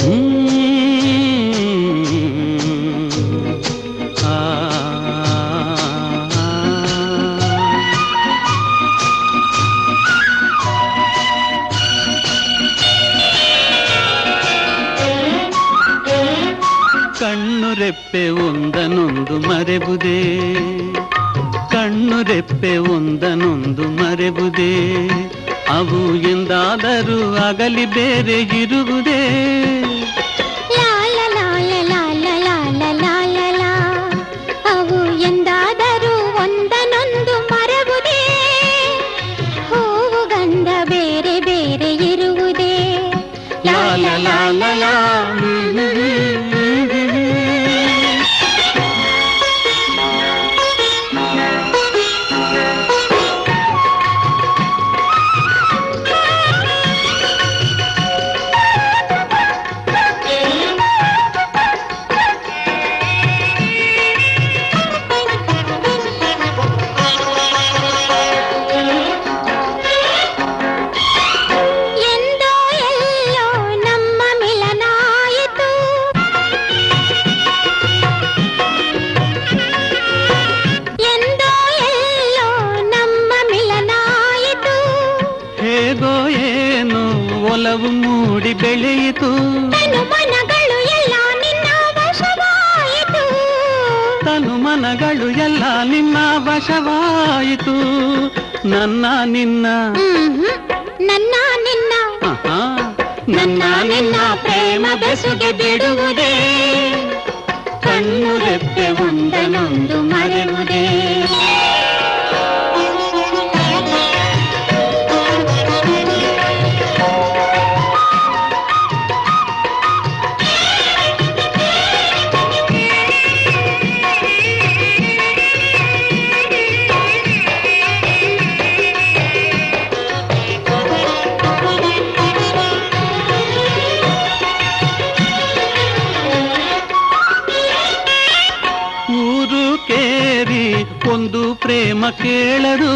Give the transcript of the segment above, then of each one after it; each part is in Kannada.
ಹೇ ಆ ಕಣ್ಣು ರೆಪ್ಪೆ ಉಂದನೊಂದು ಮರೆభుದೇ ಕಣ್ಣು ರೆಪ್ಪೆ ಉಂದನೊಂದು ಮರೆభుದೇ ಅಹು ಎಂದಾದರೂ ಆಗಲಿ ಬೇರೆ ಇರುಹುದೇ ಲಾಲ ಲಾ. ಒಲವು ಮೂಡಿ ಬೆಳೆಯಿತು. ತನು ಮನಗಳು ಎಲ್ಲ ನಿನ್ನ ವಶವಾಯಿತು. ತನು ಮನಗಳು ಎಲ್ಲ ನಿನ್ನ ವಶವಾಯಿತು. ನನ್ನ ನಿನ್ನ. ನನ್ನ ನಿನ್ನ. ನನ್ನ ನಿನ್ನ ಪ್ರೇಮ ಬೆಸುಗೆ ಬಿಡುವುದೇ. ಕಣ್ಣು ರೆಪ್ಪೆ ಒಂದನೊಂದು ಮರೆಯುವುದೇ. ಕೇರಿ ಒಂದು ಪ್ರೇಮ ಕೇಳರು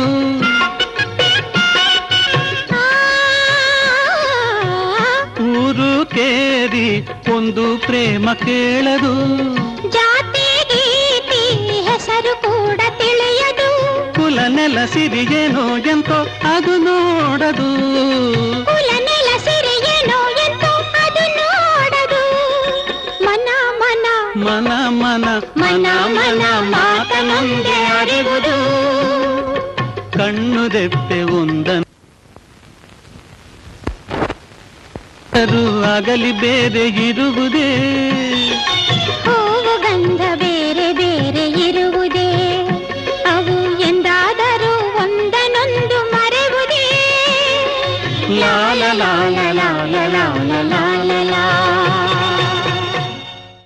ಆ, ಊರು ಕೇರಿ ಒಂದು ಪ್ರೇಮ ಕೇಳರು ಜಾತಿ ಗೀತಿ ಹೆಸರು ಕೂಡ ತಿಳಿಯದು ಕುಲ ನೆಲ ಸಿರಿಗೇನೋ ಎಂತೋ ಅದು ನೋಡದು ಕುಲ ಮನ ಮನ ಮನ ಮನ ಮಾತನೊಂದೇ ಅರಿವುದು. ಕಣ್ಣು ದೆಪ್ಪೆ ಒಂದನು ಆಗಲಿ ಬೇರೆ ಇರುವುದೇ. ಹೂವು ಗಂಧ ಬೇರೆ ಬೇರೆ ಇರುವುದೇ. ಅವು ಎಂದಾದರೂ ಒಂದನೊಂದು ಮರೆವುದೇ. ಲಾಲ ಲಾಲ ಲಾಲ ಲಾಲ.